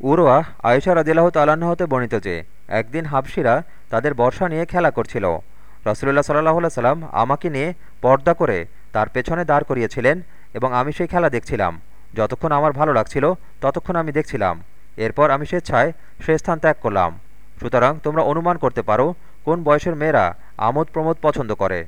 উরওয়া আয়েশা রাজিল্লাহ তাল্লাহ্ন হতে বর্ণিত যে, একদিন হাবসিরা তাদের বর্ষা নিয়ে খেলা করছিল। রসুল্লাহ সাল্লাহ সাল্লাম আমাকে নিয়ে পর্দা করে তার পেছনে দাঁড় করিয়েছিলেন এবং আমি সেই খেলা দেখছিলাম। যতক্ষণ আমার ভালো লাগছিল, ততক্ষণ আমি দেখছিলাম। এরপর আমি স্বেচ্ছায় সে স্থান ত্যাগ করলাম। সুতরাং তোমরা অনুমান করতে পারো, কোন বয়সের মেয়েরা আমোদ প্রমোদ পছন্দ করে।